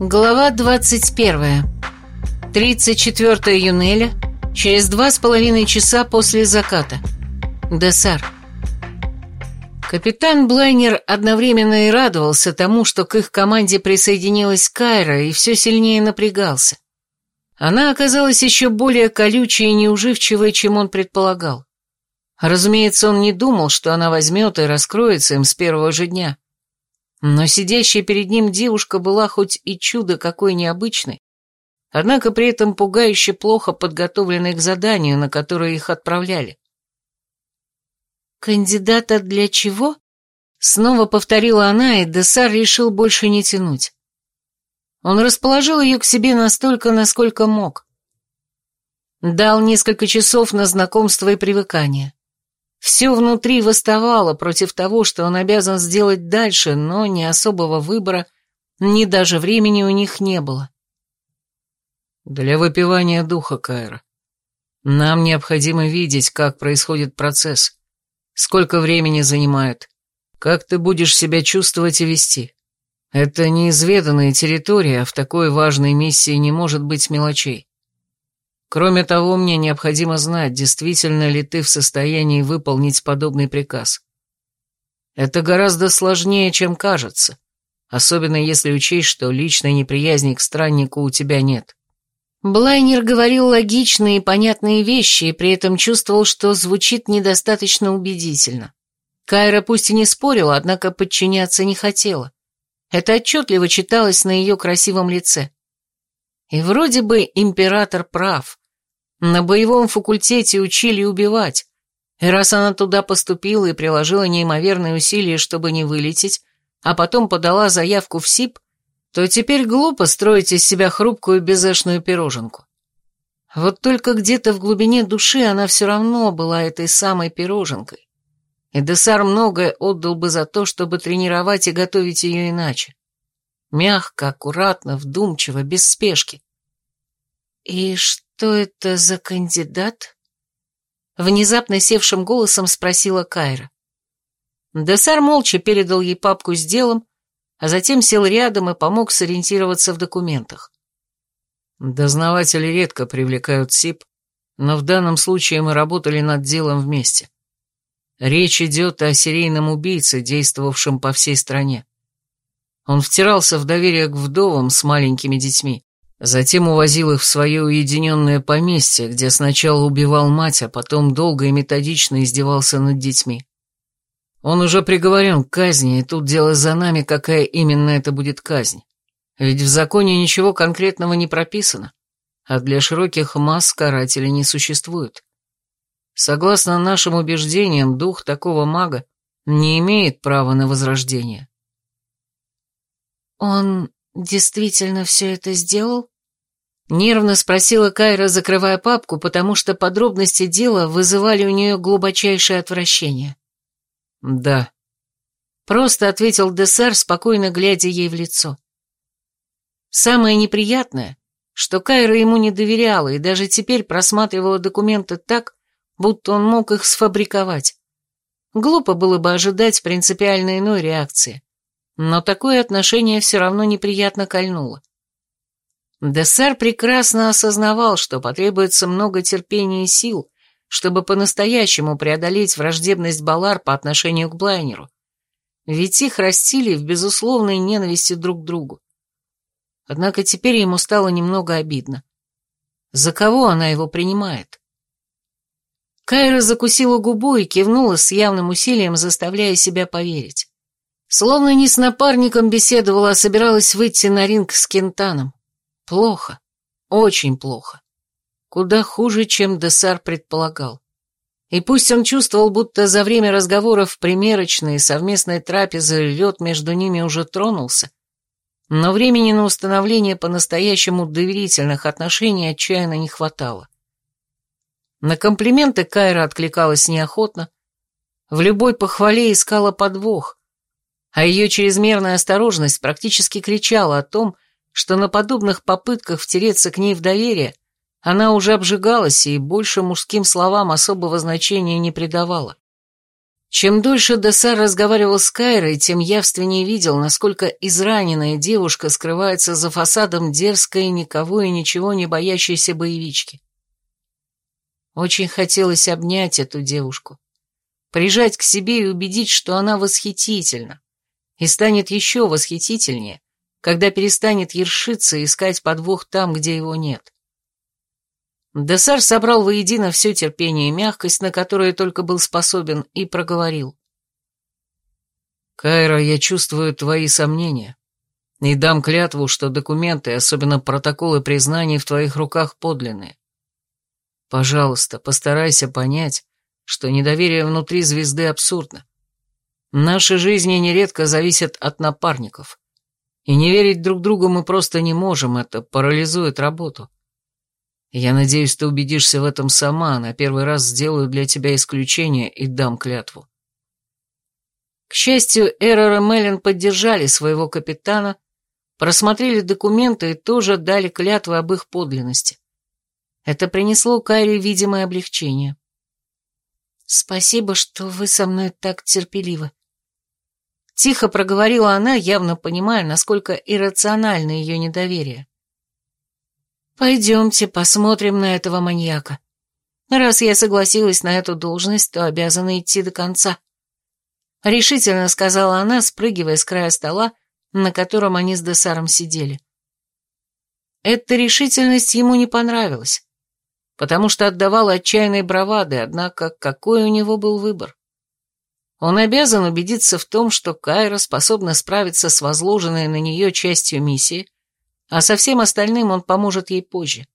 Глава 21. 34 июня, через два с половиной часа после заката. Десар. Капитан Блайнер одновременно и радовался тому, что к их команде присоединилась Кайра, и все сильнее напрягался. Она оказалась еще более колючей и неуживчивой, чем он предполагал. Разумеется, он не думал, что она возьмет и раскроется им с первого же дня. Но сидящая перед ним девушка была хоть и чудо какой необычной, однако при этом пугающе плохо подготовленной к заданию, на которое их отправляли. «Кандидата для чего?» Снова повторила она, и Десар решил больше не тянуть. Он расположил ее к себе настолько, насколько мог. Дал несколько часов на знакомство и привыкание. Все внутри восставало против того, что он обязан сделать дальше, но ни особого выбора, ни даже времени у них не было. Для выпивания духа, Кайра. Нам необходимо видеть, как происходит процесс, сколько времени занимает, как ты будешь себя чувствовать и вести. Это неизведанная территория, а в такой важной миссии не может быть мелочей. Кроме того, мне необходимо знать, действительно ли ты в состоянии выполнить подобный приказ. Это гораздо сложнее, чем кажется, особенно если учесть, что личной неприязни к страннику у тебя нет. Блайнер говорил логичные и понятные вещи, и при этом чувствовал, что звучит недостаточно убедительно. Кайра пусть и не спорила, однако подчиняться не хотела. Это отчетливо читалось на ее красивом лице. И вроде бы император прав. На боевом факультете учили убивать. И раз она туда поступила и приложила неимоверные усилия, чтобы не вылететь, а потом подала заявку в СИП, то теперь глупо строить из себя хрупкую безэшную пироженку. Вот только где-то в глубине души она все равно была этой самой пироженкой. И Десар многое отдал бы за то, чтобы тренировать и готовить ее иначе. Мягко, аккуратно, вдумчиво, без спешки. И что? «Что это за кандидат?» Внезапно севшим голосом спросила Кайра. Десар молча передал ей папку с делом, а затем сел рядом и помог сориентироваться в документах. Дознаватели редко привлекают СИП, но в данном случае мы работали над делом вместе. Речь идет о серийном убийце, действовавшем по всей стране. Он втирался в доверие к вдовам с маленькими детьми, Затем увозил их в свое уединенное поместье, где сначала убивал мать, а потом долго и методично издевался над детьми. Он уже приговорен к казни, и тут дело за нами, какая именно это будет казнь. Ведь в законе ничего конкретного не прописано, а для широких масс карателей не существует. Согласно нашим убеждениям, дух такого мага не имеет права на возрождение. «Он действительно все это сделал?» Нервно спросила Кайра, закрывая папку, потому что подробности дела вызывали у нее глубочайшее отвращение. «Да», — просто ответил Десар, спокойно глядя ей в лицо. Самое неприятное, что Кайра ему не доверяла и даже теперь просматривала документы так, будто он мог их сфабриковать. Глупо было бы ожидать принципиально иной реакции, но такое отношение все равно неприятно кольнуло. Дессар прекрасно осознавал, что потребуется много терпения и сил, чтобы по-настоящему преодолеть враждебность Балар по отношению к Блайнеру. Ведь их растили в безусловной ненависти друг к другу. Однако теперь ему стало немного обидно. За кого она его принимает? Кайра закусила губу и кивнула с явным усилием, заставляя себя поверить. Словно не с напарником беседовала, а собиралась выйти на ринг с Кентаном. Плохо. Очень плохо. Куда хуже, чем Десар предполагал. И пусть он чувствовал, будто за время разговоров примерочной и совместной трапезы лед между ними уже тронулся, но времени на установление по-настоящему доверительных отношений отчаянно не хватало. На комплименты Кайра откликалась неохотно, в любой похвале искала подвох, а ее чрезмерная осторожность практически кричала о том, что на подобных попытках втереться к ней в доверие она уже обжигалась и больше мужским словам особого значения не придавала. Чем дольше Десар разговаривал с Кайрой, тем явственнее видел, насколько израненная девушка скрывается за фасадом дерзкой, никого и ничего не боящейся боевички. Очень хотелось обнять эту девушку, прижать к себе и убедить, что она восхитительна, и станет еще восхитительнее, когда перестанет ершиться и искать подвох там, где его нет. Десар собрал воедино все терпение и мягкость, на которые только был способен, и проговорил. «Кайра, я чувствую твои сомнения, и дам клятву, что документы, особенно протоколы признаний, в твоих руках подлинные. Пожалуйста, постарайся понять, что недоверие внутри звезды абсурдно. Наши жизни нередко зависят от напарников, и не верить друг другу мы просто не можем, это парализует работу». Я надеюсь, ты убедишься в этом сама, на первый раз сделаю для тебя исключение и дам клятву. К счастью, Эрор и Меллин поддержали своего капитана, просмотрели документы и тоже дали клятвы об их подлинности. Это принесло Кайре видимое облегчение. «Спасибо, что вы со мной так терпеливы». Тихо проговорила она, явно понимая, насколько иррационально ее недоверие. «Пойдемте посмотрим на этого маньяка. Раз я согласилась на эту должность, то обязана идти до конца». Решительно сказала она, спрыгивая с края стола, на котором они с Десаром сидели. Эта решительность ему не понравилась, потому что отдавала отчаянной бравады, однако какой у него был выбор? Он обязан убедиться в том, что Кайра способна справиться с возложенной на нее частью миссии, а со всем остальным он поможет ей позже.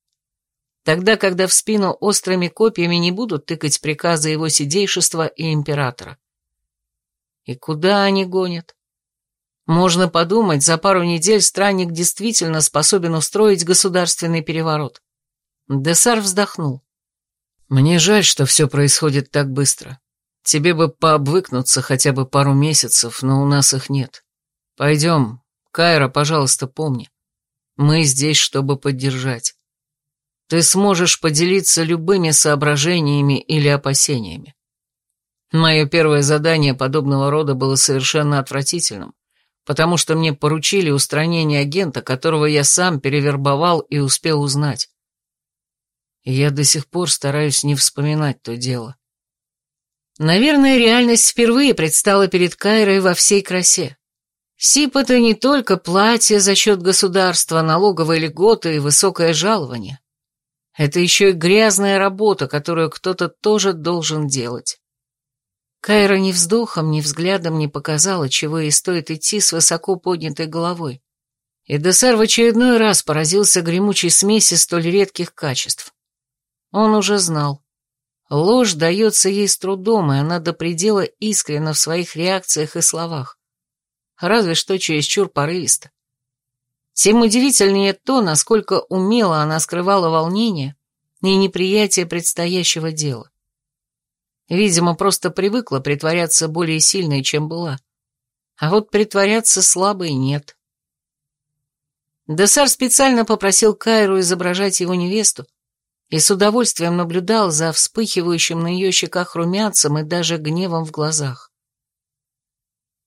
Тогда, когда в спину острыми копьями не будут тыкать приказы его сидейшества и императора. И куда они гонят? Можно подумать, за пару недель странник действительно способен устроить государственный переворот. Десар вздохнул. «Мне жаль, что все происходит так быстро. Тебе бы пообвыкнуться хотя бы пару месяцев, но у нас их нет. Пойдем. Кайра, пожалуйста, помни. Мы здесь, чтобы поддержать. Ты сможешь поделиться любыми соображениями или опасениями. Мое первое задание подобного рода было совершенно отвратительным, потому что мне поручили устранение агента, которого я сам перевербовал и успел узнать. Я до сих пор стараюсь не вспоминать то дело. Наверное, реальность впервые предстала перед Кайрой во всей красе. СИП — это не только платье за счет государства, налоговые льготы и высокое жалование. Это еще и грязная работа, которую кто-то тоже должен делать. Кайра ни вздохом, ни взглядом не показала, чего ей стоит идти с высоко поднятой головой. И Десар в очередной раз поразился гремучей смеси столь редких качеств. Он уже знал. Ложь дается ей с трудом, и она до предела искренна в своих реакциях и словах разве что чересчур порывисто. Тем удивительнее то, насколько умело она скрывала волнение и неприятие предстоящего дела. Видимо, просто привыкла притворяться более сильной, чем была. А вот притворяться слабой нет. Десар специально попросил Кайру изображать его невесту и с удовольствием наблюдал за вспыхивающим на ее щеках румянцем и даже гневом в глазах.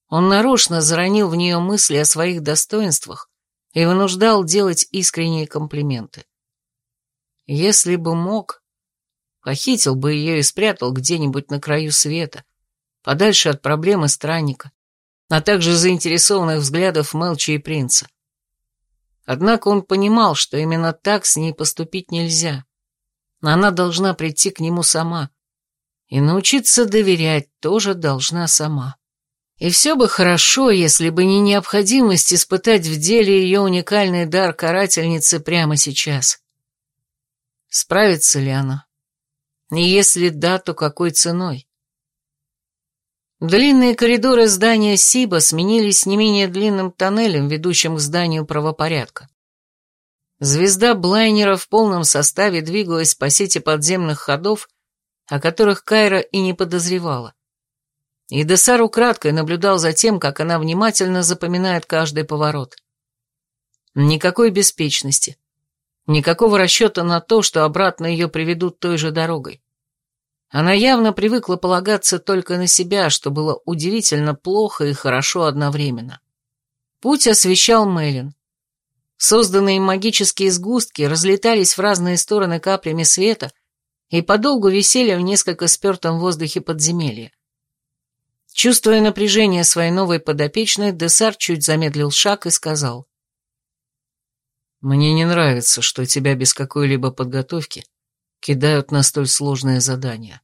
Он нарочно заронил в нее мысли о своих достоинствах и вынуждал делать искренние комплименты. Если бы мог, похитил бы ее и спрятал где-нибудь на краю света, подальше от проблемы странника, а также заинтересованных взглядов Мелчи и принца. Однако он понимал, что именно так с ней поступить нельзя. Она должна прийти к нему сама. И научиться доверять тоже должна сама. И все бы хорошо, если бы не необходимость испытать в деле ее уникальный дар карательницы прямо сейчас. Справится ли она? И если да, то какой ценой? Длинные коридоры здания Сиба сменились не менее длинным тоннелем, ведущим к зданию правопорядка. Звезда Блайнера в полном составе двигалась по сети подземных ходов, о которых Кайра и не подозревала. И Десар украдкой наблюдал за тем, как она внимательно запоминает каждый поворот. Никакой беспечности. Никакого расчета на то, что обратно ее приведут той же дорогой. Она явно привыкла полагаться только на себя, что было удивительно плохо и хорошо одновременно. Путь освещал Мелин. Созданные магические сгустки разлетались в разные стороны каплями света и подолгу висели в несколько спертом воздухе подземелья. Чувствуя напряжение своей новой подопечной, Десар чуть замедлил шаг и сказал. «Мне не нравится, что тебя без какой-либо подготовки кидают на столь сложное задание.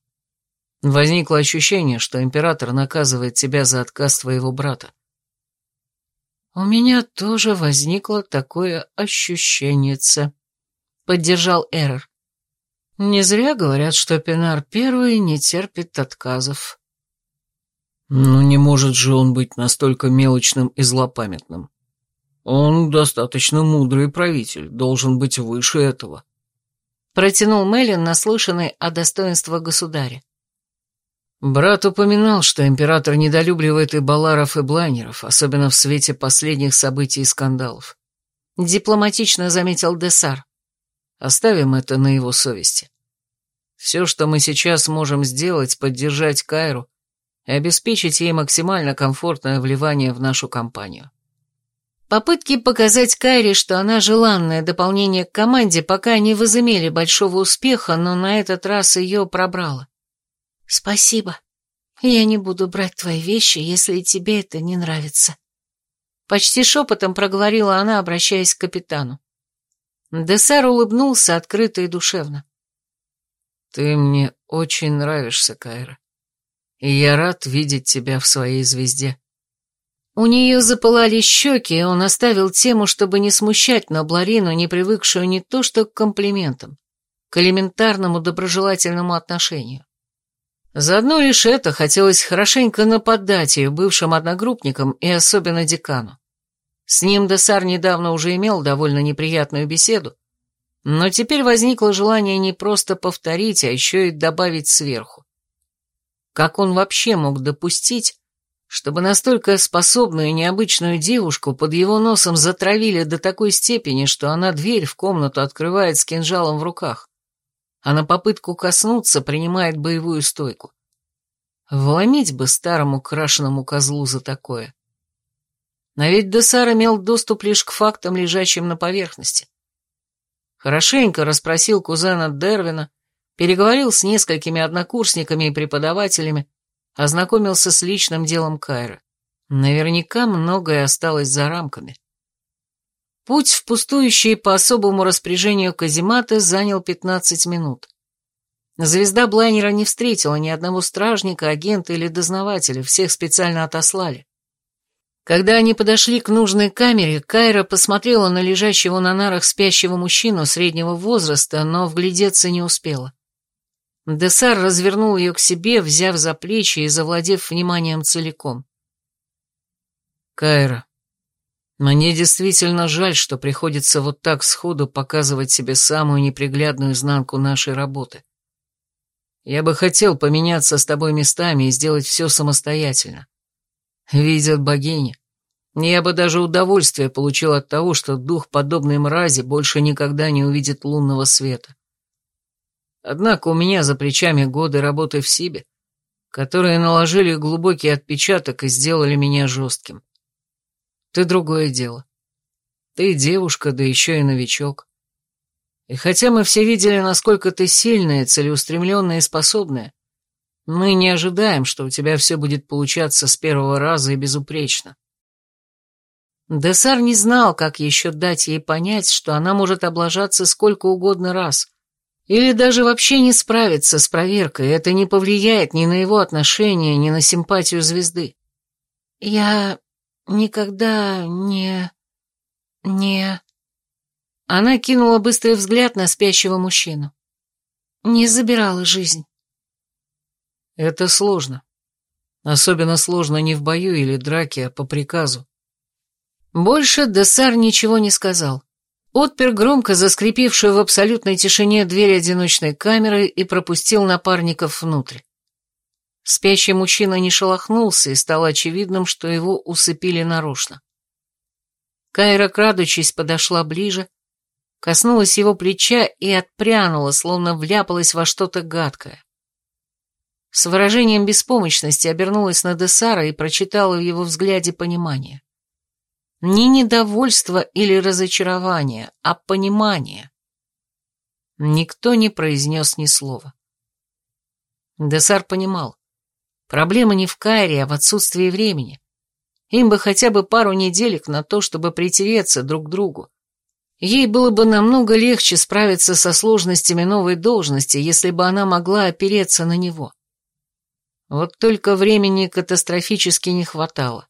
Возникло ощущение, что император наказывает тебя за отказ твоего брата. «У меня тоже возникло такое ощущение», — поддержал Эрор. «Не зря говорят, что Пинар Первый не терпит отказов». «Ну не может же он быть настолько мелочным и злопамятным. Он достаточно мудрый правитель, должен быть выше этого» протянул Мелин, наслышанный о достоинствах государя. Брат упоминал, что император недолюбливает и баларов, и блайнеров, особенно в свете последних событий и скандалов. Дипломатично заметил Десар. Оставим это на его совести. Все, что мы сейчас можем сделать, поддержать Кайру и обеспечить ей максимально комфортное вливание в нашу компанию. Попытки показать Кайре, что она желанное дополнение к команде, пока не возымели большого успеха, но на этот раз ее пробрало. «Спасибо. Я не буду брать твои вещи, если тебе это не нравится». Почти шепотом проговорила она, обращаясь к капитану. Десар улыбнулся открыто и душевно. «Ты мне очень нравишься, Кайра, и я рад видеть тебя в своей звезде». У нее запылали щеки, и он оставил тему, чтобы не смущать Набларину, не привыкшую не то что к комплиментам, к элементарному доброжелательному отношению. Заодно лишь это хотелось хорошенько нападать ее бывшим одногруппникам и особенно декану. С ним Десар недавно уже имел довольно неприятную беседу, но теперь возникло желание не просто повторить, а еще и добавить сверху. Как он вообще мог допустить, чтобы настолько способную и необычную девушку под его носом затравили до такой степени, что она дверь в комнату открывает с кинжалом в руках, а на попытку коснуться принимает боевую стойку. Вломить бы старому крашеному козлу за такое. Но ведь Десар имел доступ лишь к фактам, лежащим на поверхности. Хорошенько расспросил кузена Дервина, переговорил с несколькими однокурсниками и преподавателями, ознакомился с личным делом Кайра. Наверняка многое осталось за рамками. Путь в пустующие по особому распоряжению казематы занял 15 минут. Звезда Блайнера не встретила ни одного стражника, агента или дознавателя, всех специально отослали. Когда они подошли к нужной камере, Кайра посмотрела на лежащего на нарах спящего мужчину среднего возраста, но вглядеться не успела. Десар развернул ее к себе, взяв за плечи и завладев вниманием целиком. «Кайра, мне действительно жаль, что приходится вот так сходу показывать себе самую неприглядную изнанку нашей работы. Я бы хотел поменяться с тобой местами и сделать все самостоятельно. Видят богини. Я бы даже удовольствие получил от того, что дух подобной мрази больше никогда не увидит лунного света. Однако у меня за плечами годы работы в Сибе, которые наложили глубокий отпечаток и сделали меня жестким. Ты другое дело. Ты девушка, да еще и новичок. И хотя мы все видели, насколько ты сильная, целеустремленная и способная, мы не ожидаем, что у тебя все будет получаться с первого раза и безупречно. Десар не знал, как еще дать ей понять, что она может облажаться сколько угодно раз, или даже вообще не справиться с проверкой, это не повлияет ни на его отношения, ни на симпатию звезды. Я никогда не... не... Она кинула быстрый взгляд на спящего мужчину. Не забирала жизнь. Это сложно. Особенно сложно не в бою или драке, а по приказу. Больше Десар ничего не сказал. Отпер громко заскрипевшую в абсолютной тишине дверь одиночной камеры и пропустил напарников внутрь. Спящий мужчина не шелохнулся, и стало очевидным, что его усыпили нарочно. Кайра, крадучись, подошла ближе, коснулась его плеча и отпрянула, словно вляпалась во что-то гадкое. С выражением беспомощности обернулась на Десара и прочитала в его взгляде понимание. Не недовольство или разочарование, а понимание. Никто не произнес ни слова. Десар понимал. Проблема не в Кайре, а в отсутствии времени. Им бы хотя бы пару неделек на то, чтобы притереться друг к другу. Ей было бы намного легче справиться со сложностями новой должности, если бы она могла опереться на него. Вот только времени катастрофически не хватало.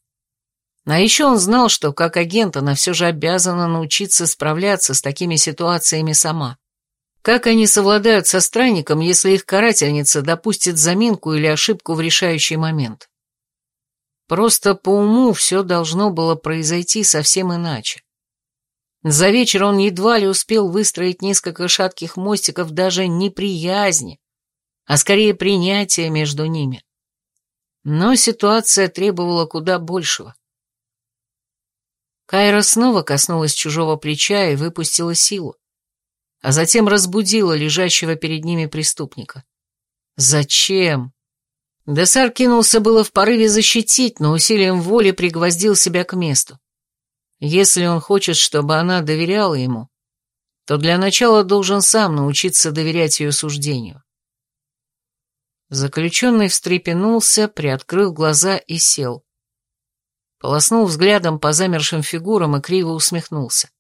А еще он знал, что как агент она все же обязана научиться справляться с такими ситуациями сама. Как они совладают со странником, если их карательница допустит заминку или ошибку в решающий момент? Просто по уму все должно было произойти совсем иначе. За вечер он едва ли успел выстроить несколько шатких мостиков даже неприязни, а скорее принятия между ними. Но ситуация требовала куда большего. Кайра снова коснулась чужого плеча и выпустила силу, а затем разбудила лежащего перед ними преступника. Зачем? Десар кинулся было в порыве защитить, но усилием воли пригвоздил себя к месту. Если он хочет, чтобы она доверяла ему, то для начала должен сам научиться доверять ее суждению. Заключенный встрепенулся, приоткрыл глаза и сел. Полоснул взглядом по замершим фигурам и криво усмехнулся.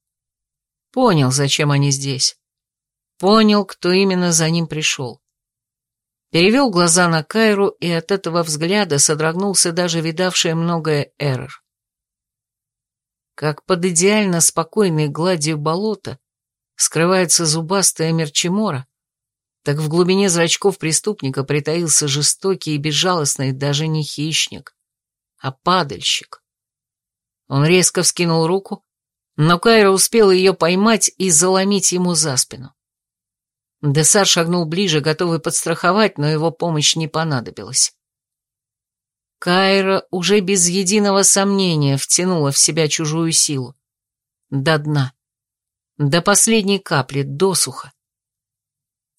Понял, зачем они здесь. Понял, кто именно за ним пришел. Перевел глаза на Кайру, и от этого взгляда содрогнулся даже видавший многое Эрр. Как под идеально спокойной гладью болота скрывается зубастая мерчемора, так в глубине зрачков преступника притаился жестокий и безжалостный даже не хищник, а падальщик. Он резко вскинул руку, но Кайра успела ее поймать и заломить ему за спину. Десар шагнул ближе, готовый подстраховать, но его помощь не понадобилась. Кайра уже без единого сомнения втянула в себя чужую силу. До дна. До последней капли, досуха.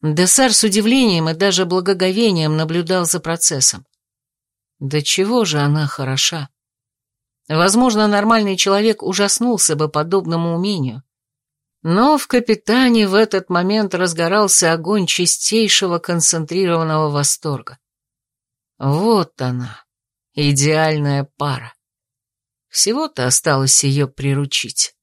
Десар с удивлением и даже благоговением наблюдал за процессом. Да чего же она хороша. Возможно, нормальный человек ужаснулся бы подобному умению. Но в капитане в этот момент разгорался огонь чистейшего концентрированного восторга. Вот она, Идеальная пара. Всего-то осталось ее приручить.